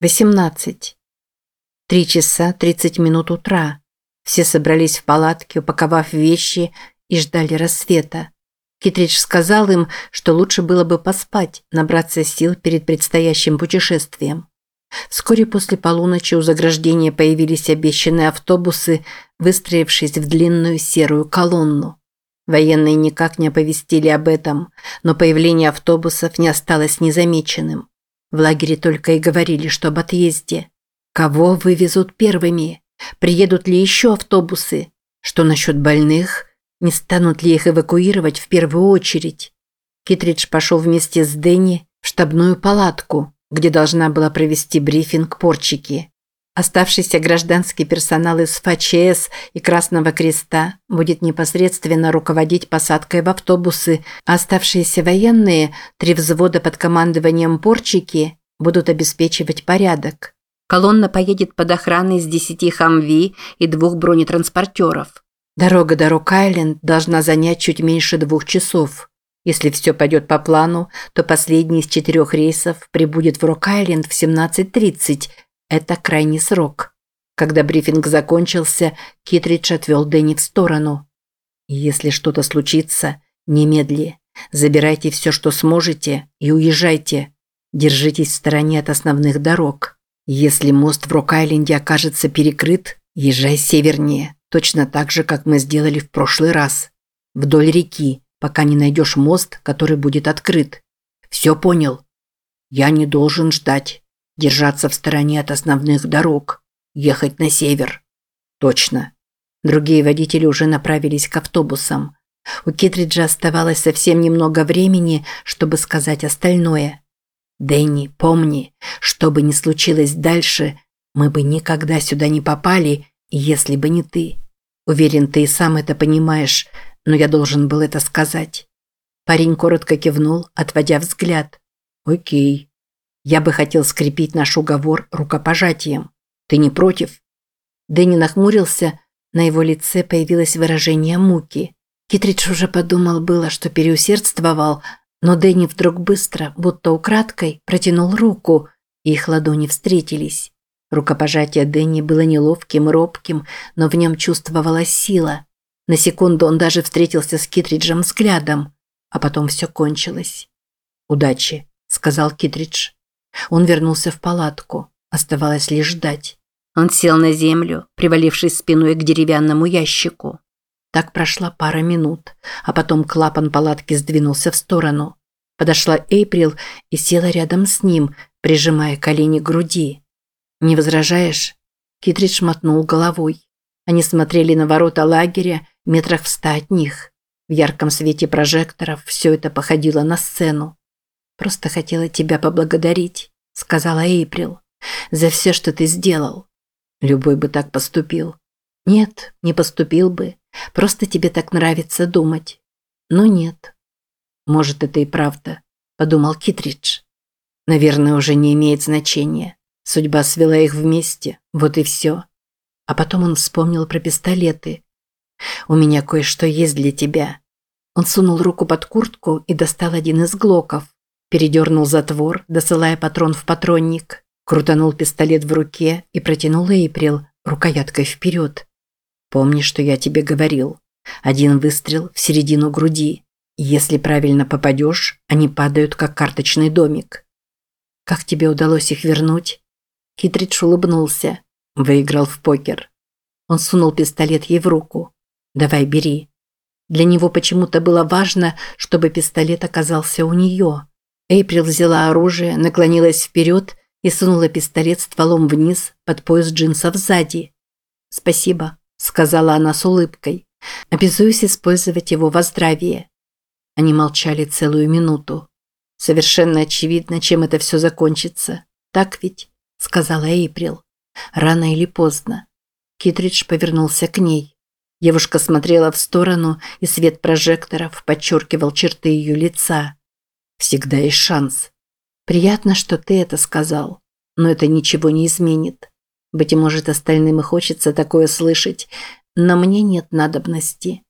18. Три часа тридцать минут утра. Все собрались в палатке, упаковав вещи и ждали рассвета. Китридж сказал им, что лучше было бы поспать, набраться сил перед предстоящим путешествием. Вскоре после полуночи у заграждения появились обещанные автобусы, выстроившись в длинную серую колонну. Военные никак не оповестили об этом, но появление автобусов не осталось незамеченным. В лагере только и говорили, что об отъезде. Кого вывезут первыми? Приедут ли еще автобусы? Что насчет больных? Не станут ли их эвакуировать в первую очередь? Китридж пошел вместе с Дэнни в штабную палатку, где должна была провести брифинг порчики. Оставшийся гражданский персонал из ФАЧС и Красного Креста будет непосредственно руководить посадкой в автобусы, а оставшиеся военные, три взвода под командованием порчики, будут обеспечивать порядок. Колонна поедет под охраной из десяти хамви и двух бронетранспортеров. Дорога до Рок-Айленд должна занять чуть меньше двух часов. Если все пойдет по плану, то последний из четырех рейсов прибудет в Рок-Айленд в 17.30, это крайний срок. Когда брифинг закончился, Китридж отвел Дэнни в сторону. «Если что-то случится, немедли. Забирайте все, что сможете, и уезжайте. Держитесь в стороне от основных дорог. Если мост в Рок-Айленде окажется перекрыт, езжай севернее, точно так же, как мы сделали в прошлый раз. Вдоль реки, пока не найдешь мост, который будет открыт. Все понял? Я не должен ждать. Держаться в стороне от основных дорог. Ехать на север. Точно. Другие водители уже направились к автобусам. У Китриджа оставалось совсем немного времени, чтобы сказать остальное. «Дэнни, помни, что бы ни случилось дальше, мы бы никогда сюда не попали, если бы не ты. Уверен, ты и сам это понимаешь, но я должен был это сказать». Парень коротко кивнул, отводя взгляд. «Окей». Я бы хотел скрепить наш уговор рукопожатием. Ты не против?» Дэнни нахмурился, на его лице появилось выражение муки. Китридж уже подумал было, что переусердствовал, но Дэнни вдруг быстро, будто украдкой, протянул руку, и их ладони встретились. Рукопожатие Дэнни было неловким и робким, но в нем чувствовалась сила. На секунду он даже встретился с Китриджем взглядом, а потом все кончилось. «Удачи», – сказал Китридж. Он вернулся в палатку. Оставалось лишь ждать. Он сел на землю, привалившись спиной к деревянному ящику. Так прошла пара минут, а потом клапан палатки сдвинулся в сторону. Подошла Эйприл и села рядом с ним, прижимая колени к груди. «Не возражаешь?» Китридж мотнул головой. Они смотрели на ворота лагеря метрах в ста от них. В ярком свете прожекторов все это походило на сцену. «Просто хотела тебя поблагодарить», – сказала Эйприл, – «за все, что ты сделал. Любой бы так поступил». «Нет, не поступил бы. Просто тебе так нравится думать». «Ну нет». «Может, это и правда», – подумал Китридж. «Наверное, уже не имеет значения. Судьба свела их вместе, вот и все». А потом он вспомнил про пистолеты. «У меня кое-что есть для тебя». Он сунул руку под куртку и достал один из глоков. Передернул затвор, досылая патрон в патронник. Крутанул пистолет в руке и протянул Эйприл рукояткой вперед. «Помни, что я тебе говорил. Один выстрел в середину груди. Если правильно попадешь, они падают, как карточный домик». «Как тебе удалось их вернуть?» Китридж улыбнулся. Выиграл в покер. Он сунул пистолет ей в руку. «Давай, бери». Для него почему-то было важно, чтобы пистолет оказался у нее. Эйприл взяла оружие, наклонилась вперед и сунула пистолет стволом вниз под пояс джинсов сзади. «Спасибо», – сказала она с улыбкой. «Обязуюсь использовать его во здравие». Они молчали целую минуту. «Совершенно очевидно, чем это все закончится. Так ведь?» – сказала Эйприл. «Рано или поздно». Китридж повернулся к ней. Девушка смотрела в сторону, и свет прожекторов подчеркивал черты ее лица. Всегда есть шанс. Приятно, что ты это сказал, но это ничего не изменит. Быть может, остальным и хочется такое слышать, но мне нет надобности.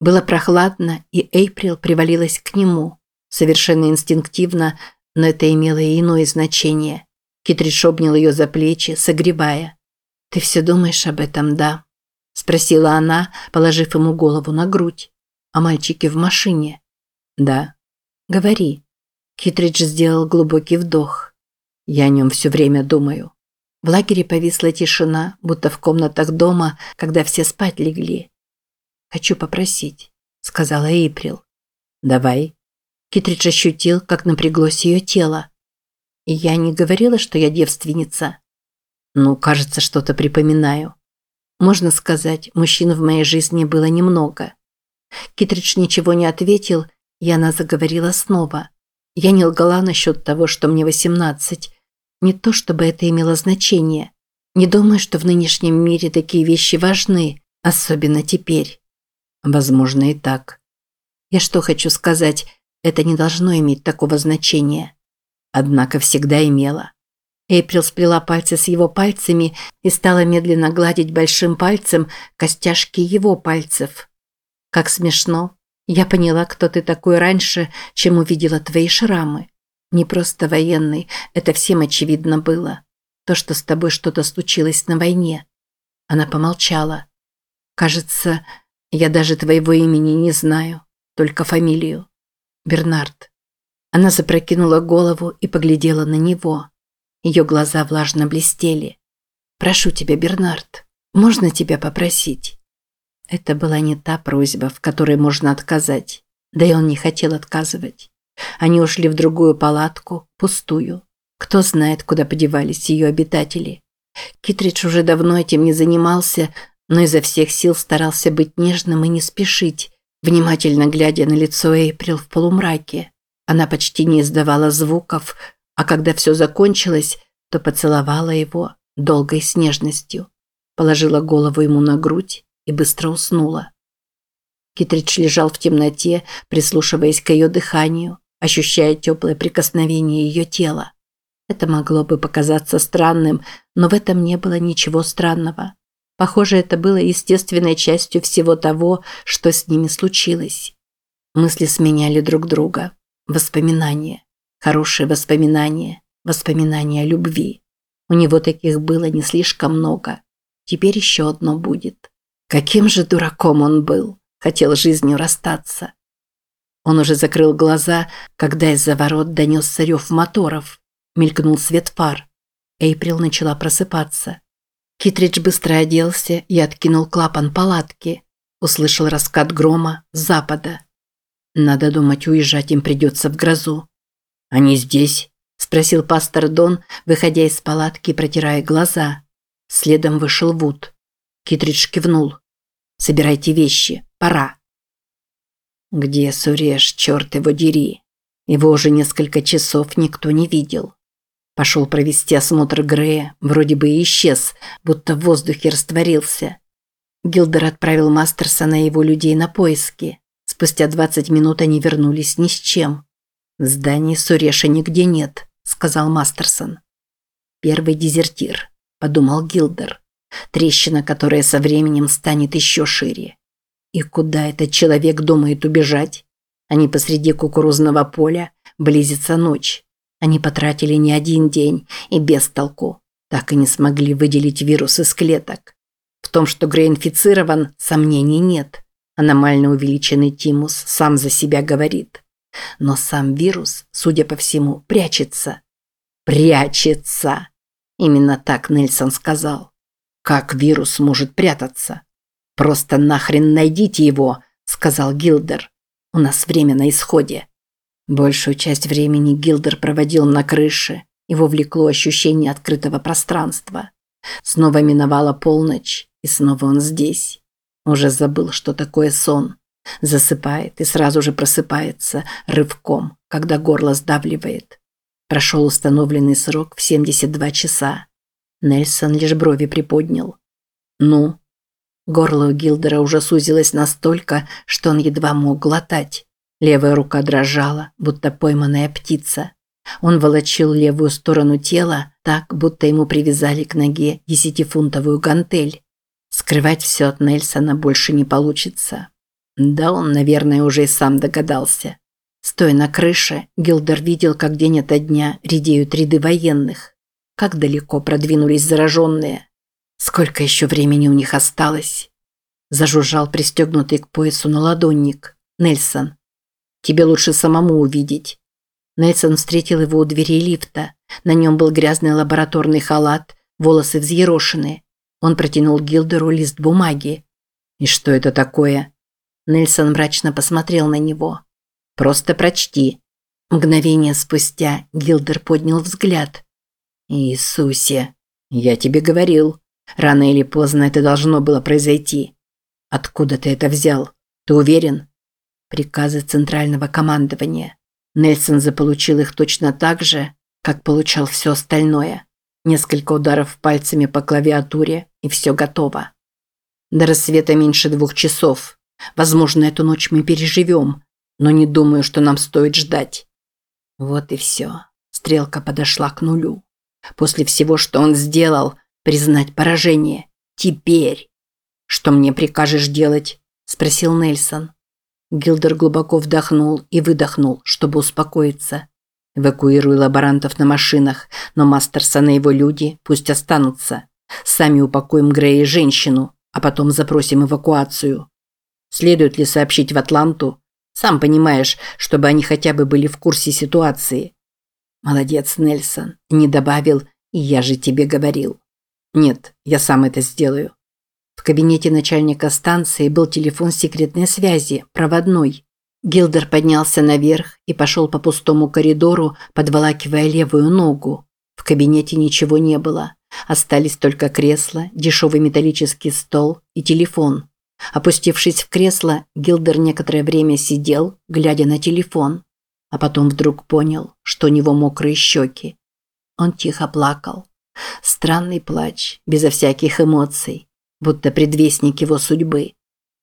Было прохладно, и Эйприл привалилась к нему. Совершенно инстинктивно, но это имело и иное значение. Китридж обнял ее за плечи, согревая. «Ты все думаешь об этом, да?» – спросила она, положив ему голову на грудь. «О мальчике в машине?» «Да». «Говори». Китридж сделал глубокий вдох. «Я о нем все время думаю». В лагере повисла тишина, будто в комнатах дома, когда все спать легли. «Хочу попросить», – сказала Эйприл. «Давай». Китридж ощутил, как напряглось ее тело. И я не говорила, что я девственница. Ну, кажется, что-то припоминаю. Можно сказать, мужчин в моей жизни было немного. Китридж ничего не ответил, и она заговорила снова. Я не лгала насчет того, что мне 18. Не то, чтобы это имело значение. Не думаю, что в нынешнем мире такие вещи важны, особенно теперь. Возможно и так. Я что хочу сказать, это не должно иметь такого значения. Однако всегда имело. Эйприл сплела пальцы с его пальцами и стала медленно гладить большим пальцем костяшки его пальцев. Как смешно. Я поняла, кто ты такой раньше, чем увидела твои шрамы. Не просто военный, это всем очевидно было. То, что с тобой что-то случилось на войне. Она помолчала. Кажется, я даже твоего имени не знаю, только фамилию. Бернард. Она запрокинула голову и поглядела на него. Ее глаза влажно блестели. «Прошу тебя, Бернард, можно тебя попросить?» Это была не та просьба, в которой можно отказать. Да и он не хотел отказывать. Они ушли в другую палатку, пустую. Кто знает, куда подевались ее обитатели. Китридж уже давно этим не занимался, но изо всех сил старался быть нежным и не спешить, внимательно глядя на лицо Эйприл в полумраке. Она почти не издавала звуков, а когда все закончилось, то поцеловала его долгой с нежностью, положила голову ему на грудь и быстро уснула. Китридж лежал в темноте, прислушиваясь к ее дыханию, ощущая теплое прикосновение ее тела. Это могло бы показаться странным, но в этом не было ничего странного. Похоже, это было естественной частью всего того, что с ними случилось. Мысли сменяли друг друга. Воспоминания. Хорошие воспоминания. Воспоминания о любви. У него таких было не слишком много. Теперь еще одно будет. Каким же дураком он был. Хотел жизнью расстаться. Он уже закрыл глаза, когда из-за ворот донесся рев моторов. Мелькнул свет фар. Эйприл начала просыпаться. Китридж быстро оделся и откинул клапан палатки. Услышал раскат грома с запада. Надо думать, уезжать им придется в грозу. Они здесь? Спросил пастор Дон, выходя из палатки и протирая глаза. Следом вышел Вуд. Китридж кивнул. «Собирайте вещи. Пора». «Где Суреш, черт его дери? Его уже несколько часов никто не видел. Пошел провести осмотр Грея, вроде бы и исчез, будто в воздухе растворился. Гилдер отправил Мастерсона и его людей на поиски. Спустя 20 минут они вернулись ни с чем. «В здании Суреша нигде нет», – сказал Мастерсон. «Первый дезертир», – подумал Гилдер. «Трещина, которая со временем станет еще шире». И куда этот человек думает убежать? Они посреди кукурузного поля, близится ночь. Они потратили не один день и без толку. Так и не смогли выделить вирус из клеток. В том, что Грей инфицирован, сомнений нет. Аномально увеличенный тимус сам за себя говорит. Но сам вирус, судя по всему, прячется. Прячется! Именно так Нельсон сказал. Как вирус может прятаться? Просто нахрен найдите его, сказал Гилдер. У нас время на исходе. Большую часть времени Гилдер проводил на крыше. Его влекло ощущение открытого пространства. Снова миновала полночь, и снова он здесь. Уже забыл, что такое сон. Засыпает и сразу же просыпается рывком, когда горло сдавливает. Прошел установленный срок в 72 часа. Нельсон лишь брови приподнял. «Ну?» Горло у Гилдера уже сузилось настолько, что он едва мог глотать. Левая рука дрожала, будто пойманная птица. Он волочил левую сторону тела так, будто ему привязали к ноге десятифунтовую гантель. Скрывать все от Нельсона больше не получится. Да он, наверное, уже и сам догадался. Стоя на крыше, Гилдер видел, как день ото дня редеют ряды военных. Как далеко продвинулись зараженные. Сколько еще времени у них осталось? Зажужжал пристегнутый к поясу наладонник. Нельсон. Тебе лучше самому увидеть. Нельсон встретил его у двери лифта. На нем был грязный лабораторный халат, волосы взъерошены. Он протянул Гилдеру лист бумаги. «И что это такое?» Нельсон мрачно посмотрел на него. «Просто прочти». Мгновение спустя Гилдер поднял взгляд. «Иисусе, я тебе говорил, рано или поздно это должно было произойти. Откуда ты это взял? Ты уверен?» Приказы Центрального командования. Нельсон заполучил их точно так же, как получал все остальное. Несколько ударов пальцами по клавиатуре, и все готово. До рассвета меньше двух часов. Возможно, эту ночь мы переживем, но не думаю, что нам стоит ждать. Вот и все. Стрелка подошла к нулю. После всего, что он сделал, признать поражение. Теперь. Что мне прикажешь делать? Спросил Нельсон. Гилдер глубоко вдохнул и выдохнул, чтобы успокоиться. Эвакуируй лаборантов на машинах, но Мастерсон и его люди пусть останутся. Сами упакуем Грея и женщину, а потом запросим эвакуацию. Следует ли сообщить в Атланту? Сам понимаешь, чтобы они хотя бы были в курсе ситуации. Молодец, Нельсон. Не добавил, я же тебе говорил. Нет, я сам это сделаю. В кабинете начальника станции был телефон секретной связи, проводной. Гилдер поднялся наверх и пошел по пустому коридору, подволакивая левую ногу. В кабинете ничего не было. Остались только кресло, дешевый металлический стол и телефон. Опустившись в кресло, Гилдер некоторое время сидел, глядя на телефон. А потом вдруг понял, что у него мокрые щеки. Он тихо плакал. Странный плач, безо всяких эмоций, будто предвестник его судьбы.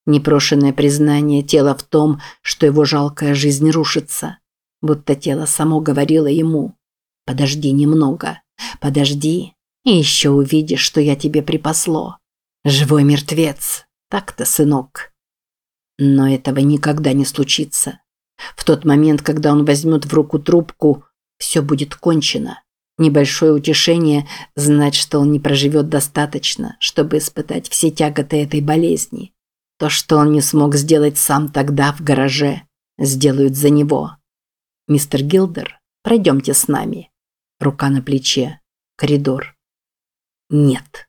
Непрошенное признание тела в том, что его жалкая жизнь рушится. Будто тело само говорило ему «Подожди немного, подожди, и еще увидишь, что я тебе припасло. Живой мертвец, так-то, сынок». Но этого никогда не случится. В тот момент, когда он возьмет в руку трубку, все будет кончено. Небольшое утешение знать, что он не проживет достаточно, чтобы испытать все тяготы этой болезни. То, что он не смог сделать сам тогда в гараже, сделают за него. Мистер Гилдер, пройдемте с нами. Рука на плече. Коридор. Нет.